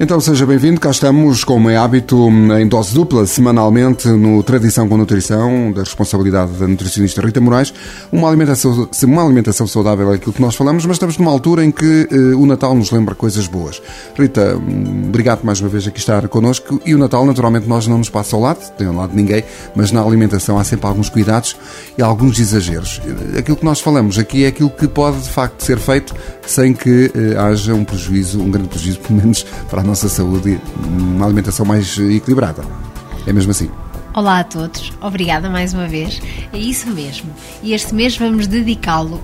Então seja bem-vindo, cá estamos, como é hábito, em dose dupla, semanalmente, no Tradição com Nutrição, da responsabilidade da nutricionista Rita Moraes. Uma alimentação, uma alimentação saudável é aquilo que nós falamos, mas estamos numa altura em que uh, o Natal nos lembra coisas boas. Rita, hum, obrigado mais uma vez aqui estar connosco. E o Natal, naturalmente, nós não nos passa ao lado, tem ao lado de ninguém, mas na alimentação há sempre alguns cuidados e alguns exageros. Aquilo que nós falamos aqui é aquilo que pode, de facto, ser feito sem que uh, haja um prejuízo, um grande prejuízo, pelo menos para a nossa saúde, uma alimentação mais equilibrada. É mesmo assim. Olá a todos, obrigada mais uma vez. É isso mesmo. E este mês vamos dedicá-lo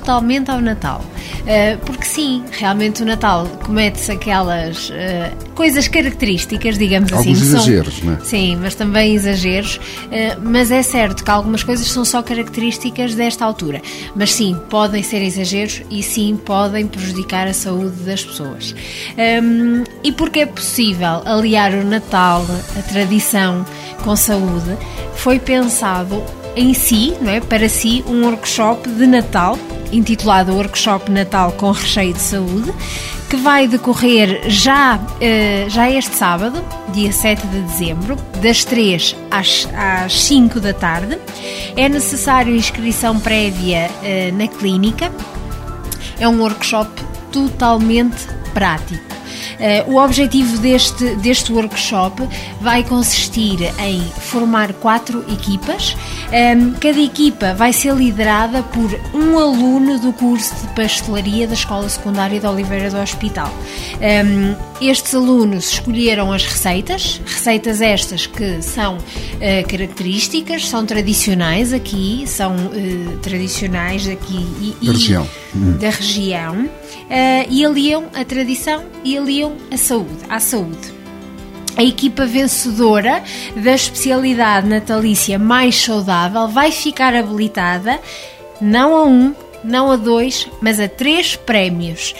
totalmente ao Natal. Uh, porque sim, realmente o Natal comete-se aquelas uh, coisas características, digamos Alguns assim. Alguns exageros, são, não é? Sim, mas também exageros. Uh, mas é certo que algumas coisas são só características desta altura. Mas sim, podem ser exageros e sim, podem prejudicar a saúde das pessoas. Um, ehm, e porque é possível aliar o Natal, a tradição, com saúde, foi pensado em si, não é? para si, um workshop de Natal intitulado Workshop Natal com Recheio de Saúde, que vai decorrer já, uh, já este sábado, dia 7 de dezembro, das 3 às, às 5 da tarde. É necessário inscrição prévia uh, na clínica. É um workshop totalmente prático. Uh, o objetivo deste, deste workshop vai consistir em formar quatro equipas. Ehm, cada equipa vai ser liderada por um aluno do curso de pastelaria da Escola Secundária de Oliveira do Hospital. Estes alunos escolheram as receitas, receitas estas que são uh, características, são tradicionais aqui, são uh, tradicionais aqui e, da região. Da região uh, e aliam a tradição e aliam a saúde, à saúde. A equipa vencedora da especialidade natalícia mais saudável vai ficar habilitada não a um, não a dois, mas a três prémios.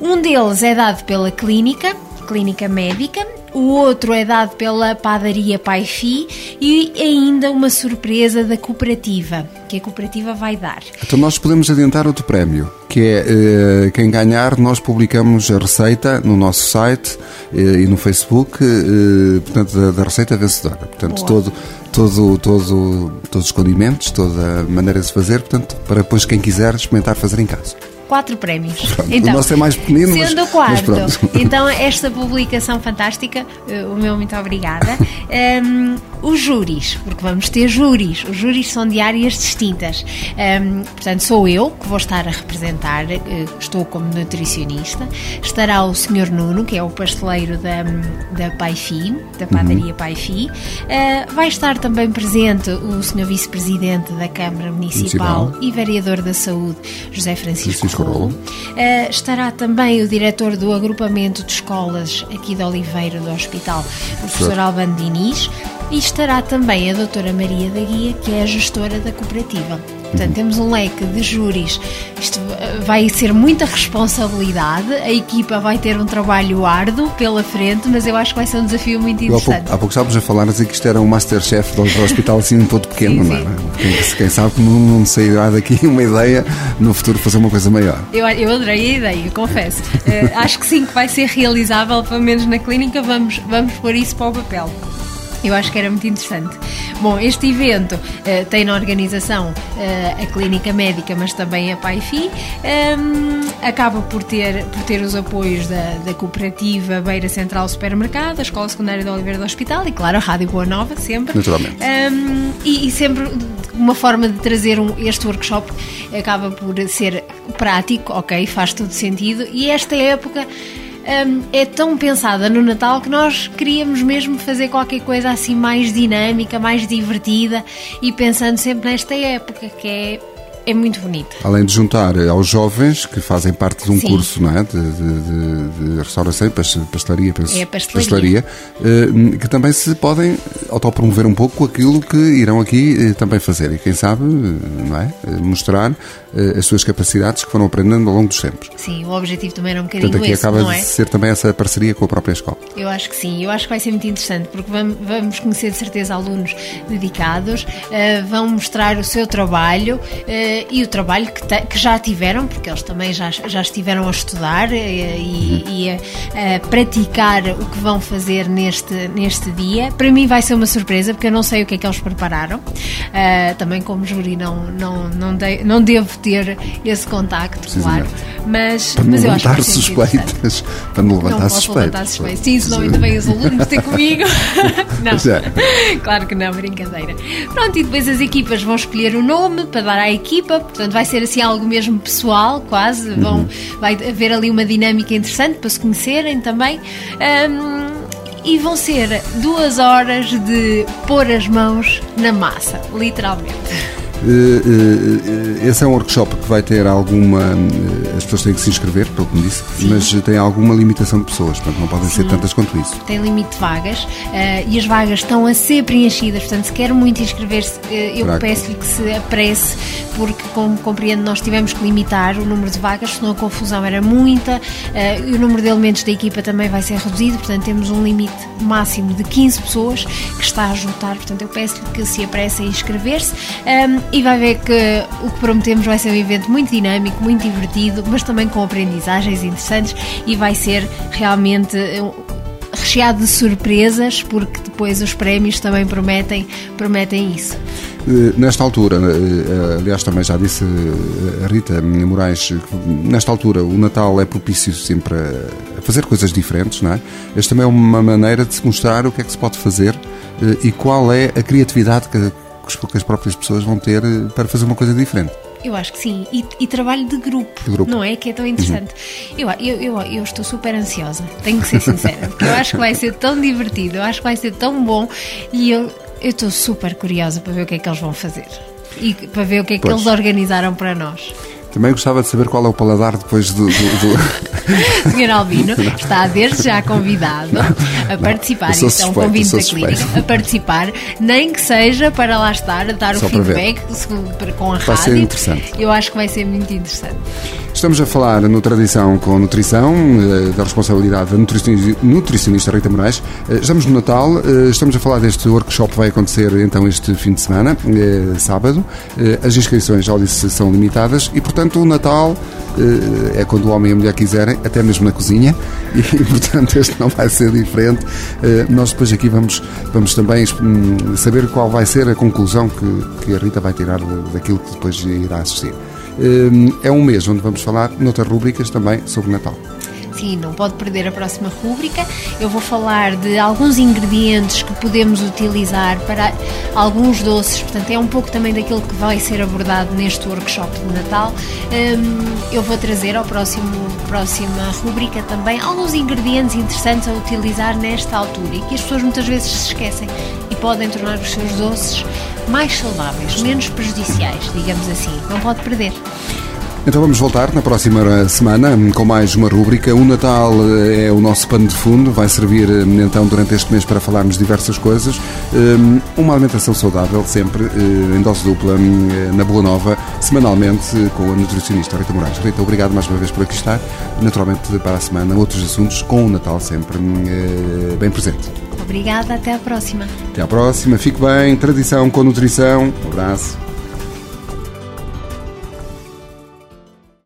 Um deles é dado pela clínica, clínica médica, o outro é dado pela padaria Pai Fi e ainda uma surpresa da cooperativa, que a cooperativa vai dar. Então nós podemos adiantar outro prémio, que é uh, quem ganhar, nós publicamos a receita no nosso site uh, e no Facebook, uh, portanto, da, receita vencedora. Portanto, todo, todo, todo, todos os condimentos, toda a maneira de se fazer, portanto, para depois quem quiser experimentar fazer em casa quatro prémios. Pronto, então, o nosso é mais pequenino, sendo mas, o quarto. Mas então, esta publicação fantástica, eh, o meu muito obrigada. Um, os júris, porque vamos ter júris. Os júris são de áreas distintas. Um, portanto, sou eu que vou estar a representar, eh, estou como nutricionista. Estará o Sr. Nuno, que é o pasteleiro da, da Paifi, da padaria uhum. Paifi. Uh, vai estar também presente o Sr. Vice-Presidente da Câmara Municipal, Municipal, e Vereador da Saúde, José Francisco, Francisco Rolo. Uh, estará também o diretor do agrupamento de escolas aqui de Oliveira do Hospital, o professor Albano Diniz, e estará também a doutora Maria da Guia, que é a gestora da cooperativa. Portanto, temos um leque de júris. Isto vai ser muita responsabilidade. A equipa vai ter um trabalho árduo pela frente, mas eu acho que vai ser um desafio muito interessante. há, pouco, há pouco estávamos a falar dizer que isto era um Masterchef do hospital assim um todo pequeno, sim, sim. não é? Quem, quem sabe que não, não sairá daqui uma ideia no futuro fazer uma coisa maior. Eu, eu adorei a ideia, confesso. uh, acho que sim, que vai ser realizável, pelo menos na clínica. Vamos, vamos pôr isso para o papel. Eu acho que era muito interessante. Bom, este evento uh, tem na organização uh, a Clínica Médica, mas também a PAIFI. Um, ehm, acaba por ter, por ter os apoios da, da Cooperativa Beira Central Supermercado, a Escola Secundária de Oliveira do Hospital e, claro, a Rádio Boa Nova, sempre. Naturalmente. Um, ehm, e, e, sempre uma forma de trazer um, este workshop acaba por ser prático, ok, faz todo sentido. E esta época um, é tão pensada no Natal que nós queríamos mesmo fazer qualquer coisa assim mais dinâmica, mais divertida e pensando sempre nesta época que é é muito bonito. Além de juntar aos jovens que fazem parte de um Sim. curso não é? de, de, de restauração, pastelaria, penso, é pastelaria, pastelaria eh, que também se podem autopromover um pouco aquilo que irão aqui eh, também fazer e quem sabe não é? Eh, mostrar as suas capacidades que foram aprendendo ao longo dos tempos. Sim, o objetivo também era um bocadinho Portanto, aqui esse, acaba é? de ser também essa parceria com a própria escola. Eu acho que sim, eu acho que vai ser muito interessante porque vamos conhecer de certeza alunos dedicados, vão mostrar o seu trabalho e o trabalho que, te, que, já tiveram, porque eles também já, já estiveram a estudar e, e, e a, a, praticar o que vão fazer neste, neste dia. Para mim vai ser uma surpresa, porque eu não sei o que é que eles prepararam. Uh, também como júri não, não, não, de, não devo ter esse contacto, claro. Mas, para mas acho que suspeitas. Para não levantar não suspeitas. levantar suspeitas. Sim, senão ainda vem os alunos ter comigo. não, já. claro que não, brincadeira. Pronto, e depois as equipas vão escolher o nome para dar à equipa, portanto vai ser assim algo mesmo pessoal, quase. Vão, uhum. Vai haver ali uma dinâmica interessante para se conhecerem também. Um, e vão ser duas horas de pôr as mãos na massa, literalmente. Eh, eh, eh, esse é um workshop que vai ter alguma. As pessoas têm que se inscrever, pelo que me disse, Sim. mas tem alguma limitação de pessoas, portanto não podem Sim. ser tantas quanto isso. Tem limite de vagas e as vagas estão a ser preenchidas, portanto, se quer muito inscrever-se, eu peço-lhe que se apresse, porque, como compreendo, nós tivemos que limitar o número de vagas, senão a confusão era muita e o número de elementos da equipa também vai ser reduzido, portanto, temos um limite máximo de 15 pessoas que está a juntar, portanto, eu peço-lhe que se apresse a inscrever-se e vai ver que o que prometemos vai ser um evento muito dinâmico, muito divertido, mas também com aprendizagens interessantes e vai ser realmente recheado de surpresas, porque depois os prémios também prometem, prometem isso. Eh, nesta altura, eh, aliás, também já disse eh, a Rita Moraes, nesta altura o Natal é propício sempre a fazer coisas diferentes, não é? Esta também é uma maneira de se mostrar o que é que se pode fazer e qual é a criatividade que que as próprias pessoas vão ter eh, para fazer uma coisa diferente. Eu acho que sim. E, e trabalho de grupo, de grupo, não é? Que é tão interessante. Uhum. Eu, eu, eu, eu, estou super ansiosa, tenho que ser sincera, porque eu acho que vai ser tão divertido, eu acho que vai ser tão bom e eu, eu estou super curiosa para ver o que é que eles vão fazer e para ver o que é que pois. eles organizaram para nós. Também gostava de saber qual é o paladar depois do. do, do... Senhor Albino está desde já convidado a participar. Suspeito, é um convite da clínica. A participar, nem que seja para lá estar, a dar Só o feedback com a vai rádio. Vai ser interessante. Eu acho que vai ser muito interessante. Estamos a falar no Tradição com Nutrição, eh, da responsabilidade da nutricionista Rita Moraes. Eh, estamos no Natal, eh, estamos a falar deste workshop que vai acontecer então este fim de semana, sábado. As inscrições, já disse, são limitadas e, portanto, o Natal é quando o homem e a mulher quiserem, até mesmo na cozinha, e, portanto, este não vai ser diferente. Nós depois aqui vamos, vamos também hum, saber qual vai ser a conclusão que, que a Rita vai tirar daquilo que depois irá assistir. Hum, é um mês onde vamos falar, noutras rubricas, também sobre Natal. Sim, não pode perder a próxima rúbrica. Eu vou falar de alguns ingredientes que podemos utilizar para alguns doces, portanto, é um pouco também daquilo que vai ser abordado neste workshop de Natal. Hum, eu vou trazer ao próximo próxima rúbrica também alguns ingredientes interessantes a utilizar nesta altura e que as pessoas muitas vezes se esquecem podem tornar os seus doces mais saudáveis, menos prejudiciais, digamos assim. Não pode perder. Então vamos voltar na próxima semana com mais uma rúbrica. O Natal é o nosso pano de fundo, vai servir então durante este mês para falarmos diversas coisas. Hum, uma alimentação saudável, sempre eh, em dose dupla, hum, na Boa Nova, semanalmente com a nutricionista Rita Moraes. Rita, obrigado mais uma vez por aqui estar. Naturalmente, para a semana, outros assuntos com o Natal sempre hum, eh, bem presente. Obrigada, até à próxima. Até à próxima, fique bem, tradição com nutrição. Um abraço.